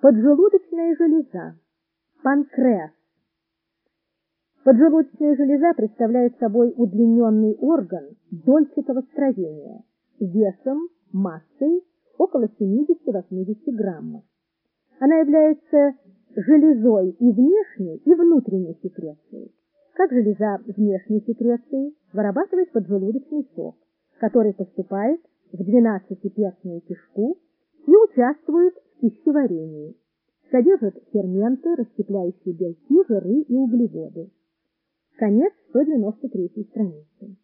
Поджелудочная железа. Панкреас. Поджелудочная железа представляет собой удлиненный орган дольчатого строения, весом, массой около 70-80 граммов. Она является железой и внешней, и внутренней секрецией. Как железа внешней секреции вырабатывает поджелудочный сок, который поступает в двенадцатиперстную кишку и участвует пищеварении. Содержит ферменты, расщепляющие белки, жиры и углеводы. Конец 193 страницы.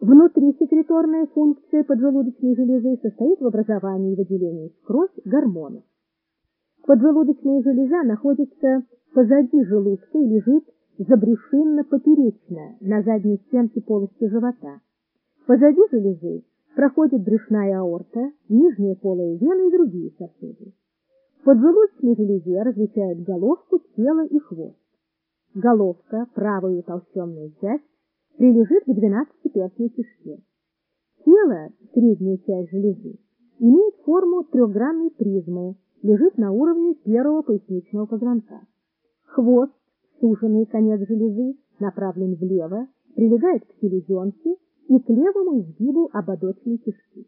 Внутрисекреторная функция поджелудочной железы состоит в образовании и выделении в кровь гормонов. Поджелудочная железа находится позади желудка и лежит забрюшинно-поперечно на задней стенке полости живота. Позади железы проходит брюшная аорта, нижняя полая вена и другие сосуды. Поджелудочной железе различают головку, тело и хвост. Головка, правая толщенная часть, прилежит к двенадцатиперстной кишке. Тело, средняя часть железы, имеет форму трехгранной призмы, лежит на уровне первого поясничного позвонка. Хвост, суженный конец железы, направлен влево, прилегает к селезенке и к левому изгибу ободочной кишки.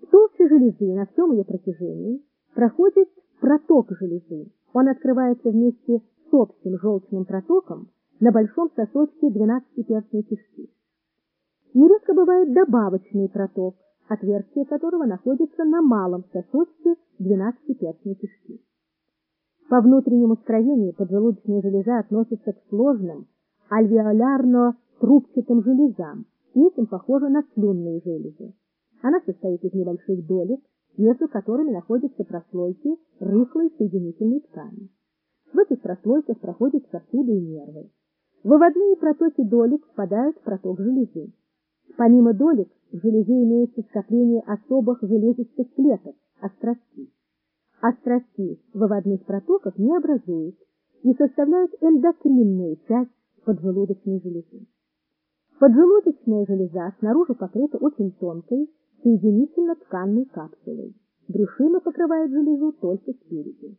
В толще железы на всем ее протяжении проходит проток железы. Он открывается вместе с общим желчным протоком на большом сосочке двенадцатиперстной кишки. Нередко бывает добавочный проток, отверстие которого находится на малом сосочке двенадцатиперстной кишки. По внутреннему строению поджелудочная железа относится к сложным альвеолярно-трубчатым железам, этим похожа на слюнные железы. Она состоит из небольших долек, между которыми находятся прослойки рыхлой соединительной ткани. В этих прослойках проходят сосуды и нервы. Выводные протоки долек впадают в проток железы. Помимо долек в железе имеется скопление особых железистых клеток, остростей. Острости выводных протоков не образуют и составляют эндокринную часть поджелудочной железы. Поджелудочная железа снаружи покрыта очень тонкой соединительно-тканной капсулой. Брюшина покрывает железу только спереди.